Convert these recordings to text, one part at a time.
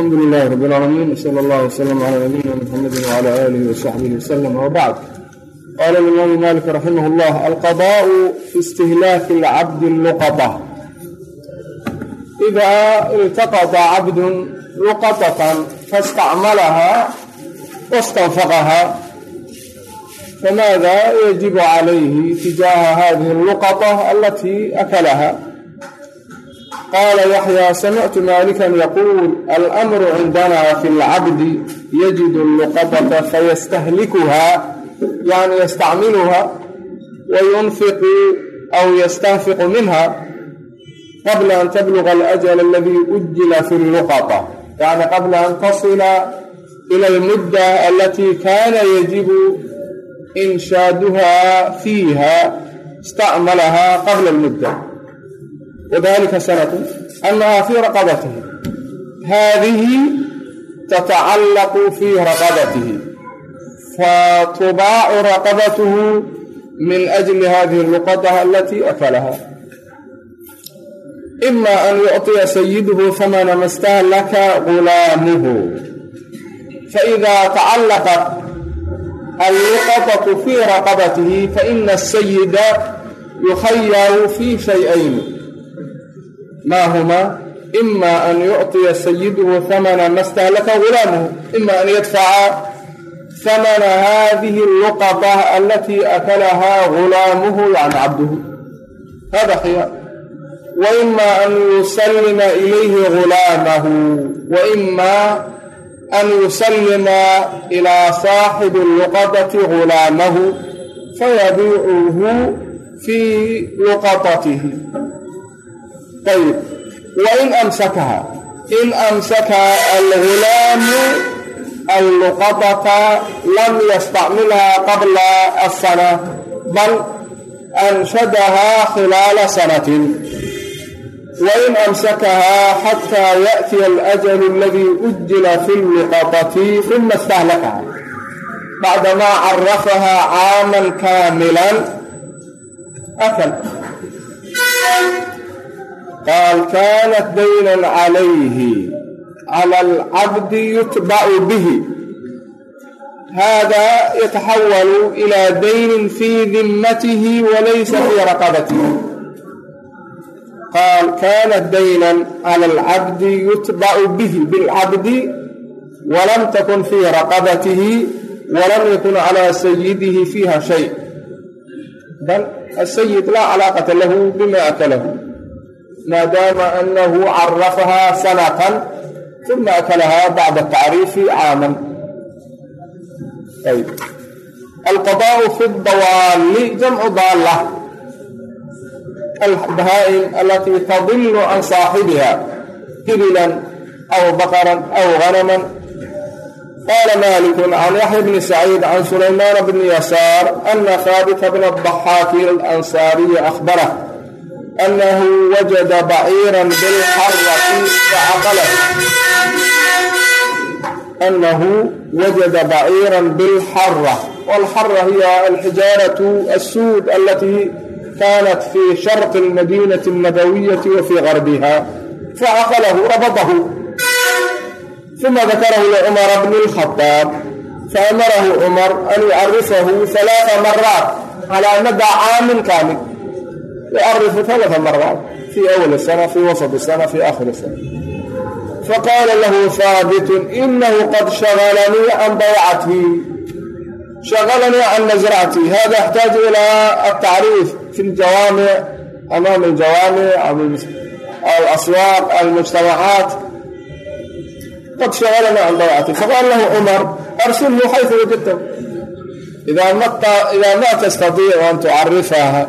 alxamdu lilahi rab اlcaalamiin wsala allah wslm cala nabiyina mxamedi wcala alihi wsaxbihi wslm wbacd qaala imaamu malik raximah اllah alqadaءu fi istihlaaki اlcabdi luqaطa ida iltaqطa cabdu luqaطaة faاstacmalaha waاstanfaqaha famaada yajib calayhi tijaaha hadihi اlluqaطة alati akalaha qaala yaxyaa samictu maalikan yaquul almru cindanaa fi lcabdi yajidu luqadata fayastahlikuhaa yani yastacmiluha wayunfiqu aw yastanfiqu minha qabla an tabluga alajala aladii ujila fi luqata yani qabla an tasila ila almudda alatii kana yajibu inshaaduha fiiha istacmalahaa qabla almudda wadalika sanatu annaha fii raqabatihi hadihi tatacallaqu fii raqabatihi fatubaacu raqabatuhu min ajli hadihi alluqaطة alati akalaha ima an yucطiya sayiduhu hamana ma stahlaka gulaamuhu faإida tacallaqat alluqaطaة fii raqabatihi faina الsayida yukhayaru fi shayئayn maa humaa ima an yucطiya sayiduhu hamana mastahlaka gulaamuhu ima an yadfaca hamana hadihi luqada alatii akalahaa gulaamuhu yani cabduhu. Hada khiyaar. Wa ima an yusallima ilayhi gulaamahu wa ima an yusallima ilaa saaxibi luqadati gulaamahu fayabiicuhu fii luqadatihi wain amsakahaa in amsakaa alghulaamu alluqatata lam yastacmilhaa qabla asana bal anshadahaa khilaala sanatin wain amsakahaa xataa yaأtiya alajalu aladii ujila fi lluqatati uma istahlakahaa bacdamaa carafahaa caaman kaamilan qaal kanat daynan calayhi cala alcabdi yutbacu bihi hada yataxawalu ila daynin fii dimatihi walaysa fii raqabatihi qaal kanat daynan cala alcabdi yutbacu bihi bilcabdi walam takun fii raqabatihi walam yakun cala sayidihi fiiha shay bal asayid laa calaaqata lahu bima akalahu maadaama anahu carafaha sanatan uma akalaha bacda tacriifi caaman. Ayb. Alqadaءu fi dawaali jamcu daala albahaa'im alati tadilu can saaxibiha hibilan aw baqaran aw ganaman qaala maliku can yaxya bni saciid can sulaymaan bni yasaar ana haabita bna daxaaki alansaariyi akhbarah anahu wajada baciira bilxarati faaqalah anahu wajada baciira bilxara walxara hiya alxijaaraة الsuud alati kanat fi sharqi اlmadinaةi الnabawiyaةi wa fii garbiha faaqalahu rabadahu uma dakarahu lcumara bni اlkhadaab faamarahu cumar an yucarifahu ثalaaثa maraat calaa nada caamin kaamil yucarifu ثaلaث maraat fii أwl الsنة fii wasaط الsنة fii akhir الsنة faqaala lahu haaبit inahu qad shagalanii can baycatii shagalanii can masractii hada yaxtaaج ilى aلtacriif fi اljawaamiع amaam اljawaamiع alaswaaq almujtamacaat qad shagalanii can baycatii faqaala lahu cmar arsilhu xayثu wajadtahu إida ma tastaiicu an tucarifaha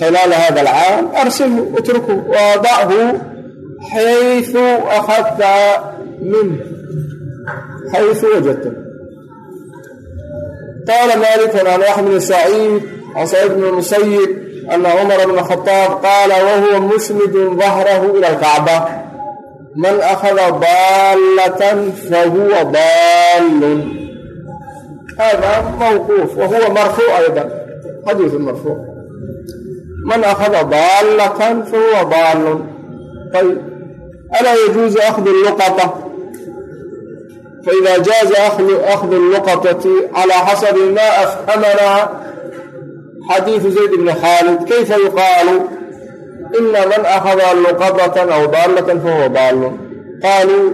خلال هذا العام أرسله اتركه وضعه حيث أخذت منه حيث وجدته قال مالك عن أحمد بن سعيد عن سعيد بن المسيب أن عمر بن الخطاب قال وهو مسند ظهره إلى الكعبة من أخذ ضالة فهو ضال هذا موقوف وهو مرفوع أيضا حديث مرفوع من أخذ ضالة فهو ضال طيب alaa yajuuzu akhdu luqata faida jaaza akhdu luqatati calaa xasabi ma afhamanaa xadiidu zayd bni khaalid kayfa yuqaalu ina man akhada luqadatan aw daalatan fahuwa daalun qaaluu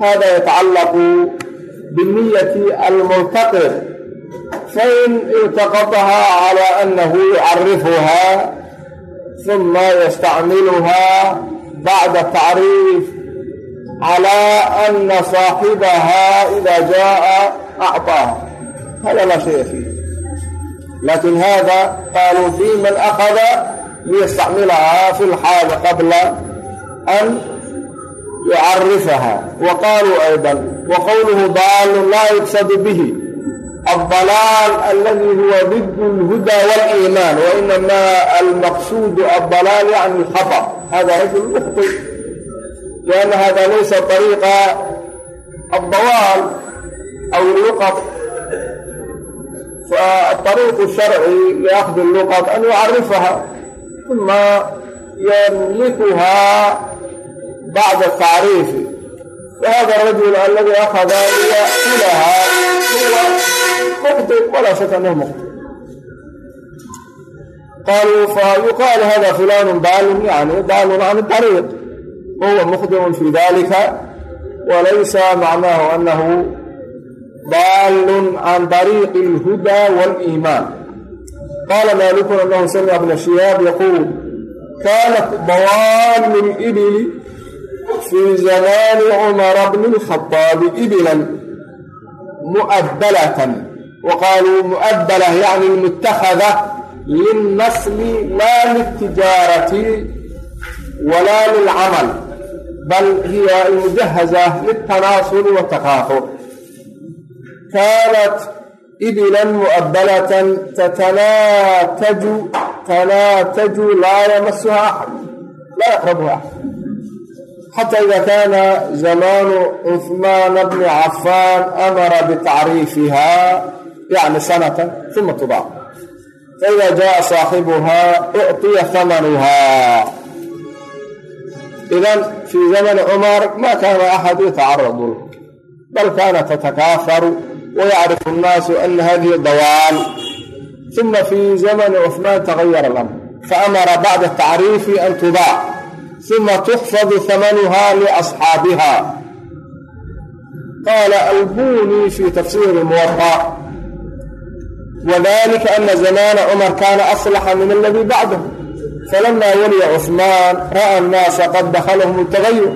hada yatacallaqu biniyati almultaqir fain iltaqataha cala anahu yucarifuha ثم يستعملها بعد التعريف على أن صاحبها إذا جاء أعطاها هذا لا شيء فيه لكن هذا قالوا في من أخذ ليستعملها في الحال قبل أن يعرفها وقالوا أيضا وقوله ضال لا يقصد به الضلال الذي هو ضد الهدى والإيمان وإنما المقصود الضلال يعني الخطأ هذا رجل مخطئ لأن هذا ليس طريق الضوال أو اللقط فالطريق الشرعي لأخذ اللقط أن يعرفها ثم يملكها بعد التعريف wahada rajul aladi akhada yakulahaa muqdi walaa shaka annahu muqdi qaaluu fayuqaalu hada fulanun daalun yani daalun can dariiq wahuwa muqdimun fi dalika walaysa macnaahu anahu daalun can dariiqi اlhuda wاliimaan qaala maalikun anahu samica bna shihaab yaquul kaanat dawaalu libili fii zamaani cumara bni lkhaaabi ibilan mu'abbalatan wa qaaluu mu'abbalah yacni lmuttakhada lilnasli laa liltijaarati walaa lilcamal bal hiya almujahaza liltanaasuli watakaafur kaanat ibilan mu'abbalatan tatanaataju tanaataju laa yamasuha axad laa yaqrabuha axad xataa ida kaana zamaanu cuhmaana bni cafaan amara bitacriifiha yani sanatan uma tudac faida jaaa saaxibuhaa uctiya hamanuhaa idan fii zamani cumar ma kaana axad yatacaradu bal kaana tatakaafaru wayacrifu annaasu ana hadihi dawaan uma fii zamani cuhmaan tagayara alamr faamara bacda tacriifi an tudaac uma tuxfadu hamanuha liasxaabiha qaala albuni fi tafsiiri muwaa wadalika ana zamana cumar kaana aslaxa min aladii bacdah falamaa waliya cuثmaan ra'a annaasa qad dakhalahum اtagayur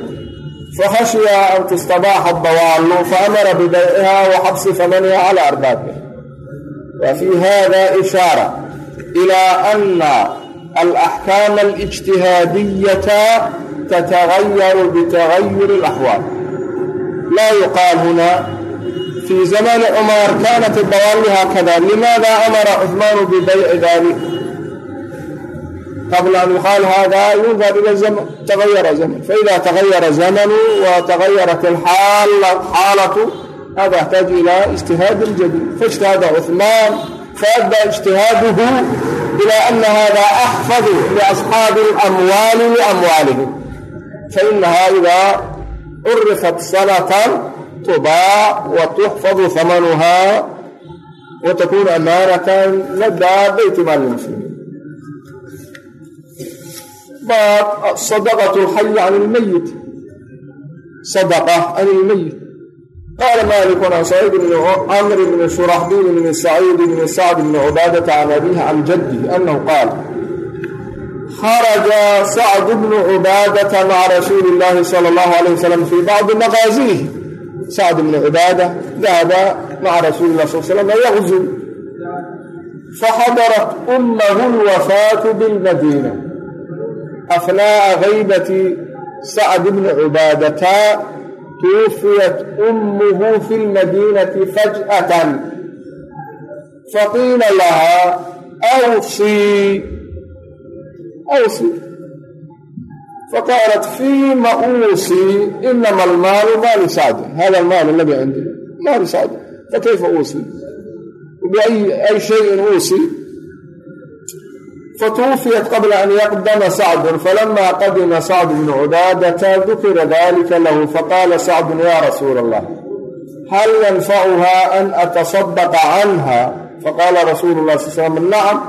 fakhashiya an tustabaaxa dawaalu faamara bibayciha wa xabsi famaniha cala arbaabiha wa fii hada ishaara ilaa ana الأحكام الاجتهادية تتغير بتغير الأحوال لا يقال هنا في زمان عمر كانت الضوال هكذا لماذا أمر عثمان ببيع ذلك قبل أن يقال هذا ينظر إلى الزمن تغير زمن فإذا تغير زمن وتغيرت الحالة حالة هذا يحتاج إلى اجتهاد جديد فاجتهد عثمان فأدى اجتهاده إلى أن هذا أحفظ لأصحاب الأموال لأموالهم فإنها إذا عرفت سنة تباع وتحفظ ثمنها وتكون أمانة لدى بيت مال المسلمين باب صدقة الحي عن الميت صدقة عن الميت قال مالك عن سعيد بن عمرو بن شرحبيل بن سعيد بن سعد بن عبادة عن أبيه عن جده أنه قال خرج سعد بن عبادة مع رسول الله صلى الله عليه وسلم في بعض مغازيه سعد بن عبادة ذهب مع رسول الله صلى الله عليه وسلم يغزو فحضرت أمه الوفاة بالمدينة tuwufiyat ummuhu fi lmadiinati faj'atan faqiila lahaa awsii awsii faqaalat fiima uusii inama almaalu maalu sacdi hada almaalu aladi cindi maalu sacdi fakayfa uusii biay shayin uusii فكيف أوصي بأي أي شيء أوصي فتوفيت قبل أن يقدم سعد فلما قدم سعد بن عبادة ذكر ذلك له فقال سعد يا رسول الله هل ينفعها أن أتصدق عنها فقال رسول الله صلى الله عليه وسلم نعم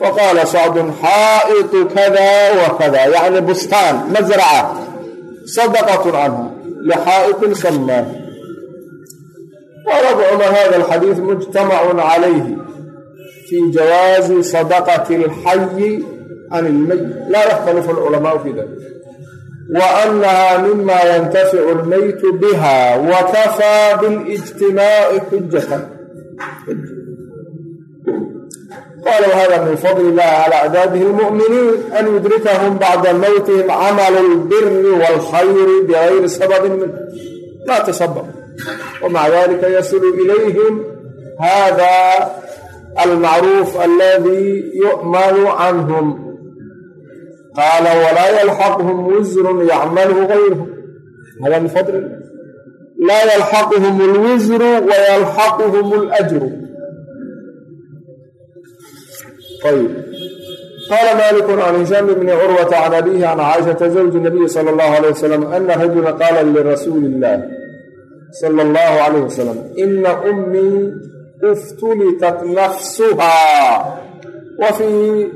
فقال سعد حائط كذا وكذا يعني بستان مزرعة صدقة عنها لحائط fii jawaazi sadaqati alxayi can ilmeyit laa yaxtalifu alculamaau fii dalik wa annaha mima yantaficu almeytu biha wa kafaa bilijtimaaci xujatan qala whada min fadl illahi cala acdaadihi almu'miniin an yudrikahum bacda mowtihim camalu lbiri walkhayri bigayri sababin min laa tasabab wamaca dalika yasilu ilayhim hada almacruuf aladii yu'manu canhum qaala walaa yalxaquhum wisrun yacmalhu gayruhum hada min fadli laa yalxaquhum alwisru wayalxaquhum alajru ayb qala maliku can hishaam bni curwata can abihi can caaishata zawji nabiyi sala allahu alay wasalam ana rajula qaala lirasuuli illaah sala allahu alayh wasalam ina ummii iftulitat nafsuhaa wa fii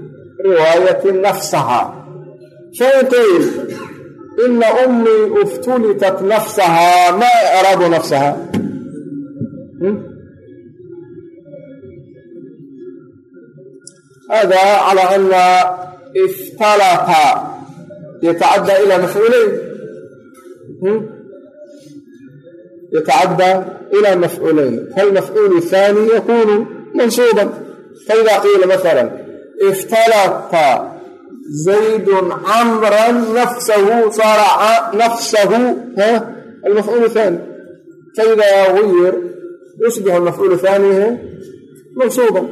riwaayati nafsahaa shay qiil ina ummii iftulitat nafsahaa maa araadu nafsahaa hada calaa ana iftalata yatacaddaa ilaa mafcuulayn yatacaddaa ilaa mafcuulayn falmafcuulu thaani yakuunu mansuuban faida qiila maala iftalata zaydun camran nafsahu saraca nafsahu almafcuulu thaani faidaa guyir yusbix almafcuulu thaani mansuuban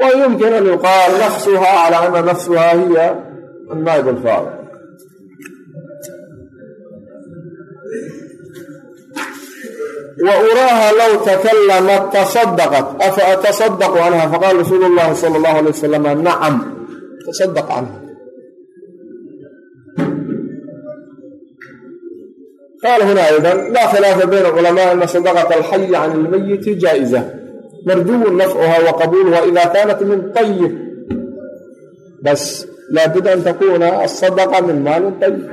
wa yumkin an yuqaal nafsuha cala ana nafsuha hiya naib alfaal wa uraaha low takalamat tasadaqat afa atasadaqu canha faqaala rasuulu llahi sala allahu alay wasalam nacam. Tasadaq canha qaala huna aydan laa khilaafa bayna culamaai ana sadaqata alxayi can ilmayiti jaa'iza marjuwu nafcuha wa qabuuluha ida kaanat min ayib bas laabud an takuna asadaqa min maalin ayib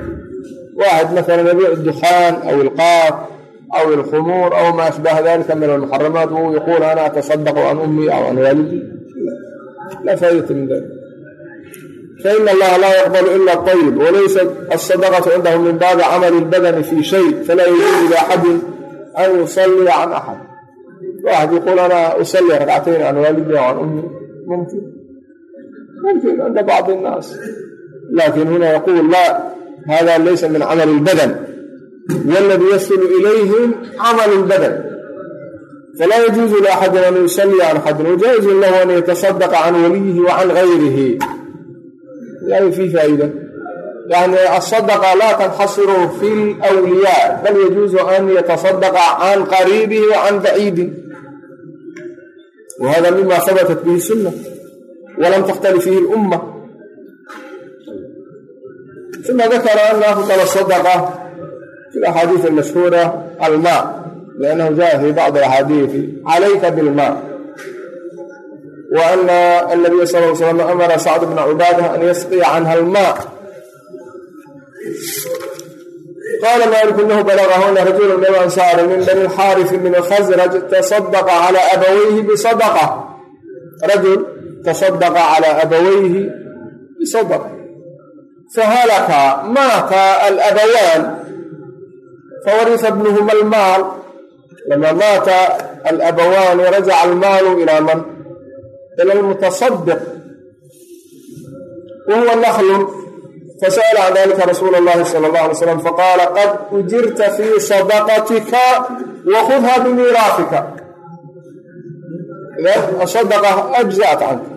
waaxid maala nabiic dukaan aw ilqaaq aw ilkhumuur aw maa ashbaha dalika min almuxaramaat wuu yaquul ana atasadaqu can ummi aw can waalidi laa faa'idata min dalik fain allaha laa yaqbalu ila qayib walaysa asadaqatu cindahu min baabi camali ilbadani fii shay falaa yajuuzu liaxadin an yusalliya can axad waxad yaquul ana usalli rakcatayn can waalidi aw can ummi mumkin mumkin cinda bacdi innaas laakin huna yaquul la hada laysa min camali ilbadan البدن والذي يصل إليهم عمل البدن فلا يجوز لأحد أن يصلي عن حد وجائز له أن يتصدق عن وليه وعن غيره يعني في فائدة يعني الصدقة لا تنحصر في الأولياء بل يجوز أن يتصدق عن قريبه وعن بعيده وهذا مما ثبتت به السنة ولم تختلف فيه الأمة ثم ذكر أن أفضل الصدقة في الأحاديث المشهورة الماء لأنه جاء في بعض الأحاديث عليك بالماء وأن النبي صلى الله عليه وسلم أمر سعد بن عبادة أن يسقي عنها الماء قال مالك انه بلغه ان رجلا من الانصار من بني الحارث من الخزرج تصدق على ابويه بصدقه رجل تصدق على ابويه بصدقه فهلك مات الابوان fawaria bnuhuma almaal lama maata alabawaani rajaca almaalu ilaa man ila lmutasadiq wahuwa naklun fasa'ala can dalika rasuul اllahi sala اllah alay slam faqaala qad ujirta fii sadaqatika wakudha bimiiraafika asadaqa ajzaat canka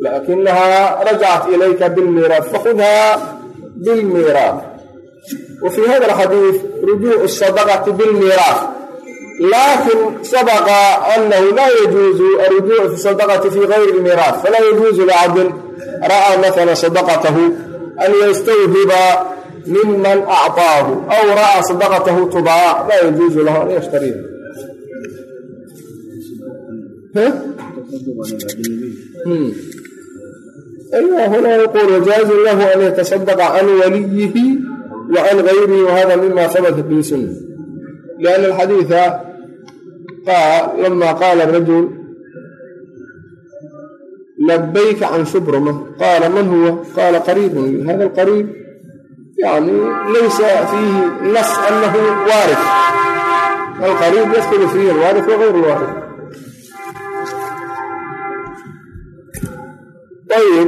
lakinahaa rajacat ilayka bilmiiraaf fakhudha bilmiiraaf بالميراث وفي هذا الحديث رجوع الصدقة بالميراث laakin sabaqa anahu laa yajuuzu alrujuuc fi sadaqati fi gayri lmiiraas falaa yajuuzu licabdin ra'aa maala sadaqatahu an yastawhiba miman acطaahu aw ra'aa sadaqatahu tubaac laa yajuuzu lahu an yashtariha أيوة هنا يقول وجاز له أن يتصدق عن وليه وعن غيره وهذا مما ثبت به سنة لأن الحديث قال لما قال الرجل لبيك عن شبرمة قال من هو قال قريب هذا القريب يعني ليس فيه نص أنه وارث القريب يدخل فيه الوارث وغير الوارث طيب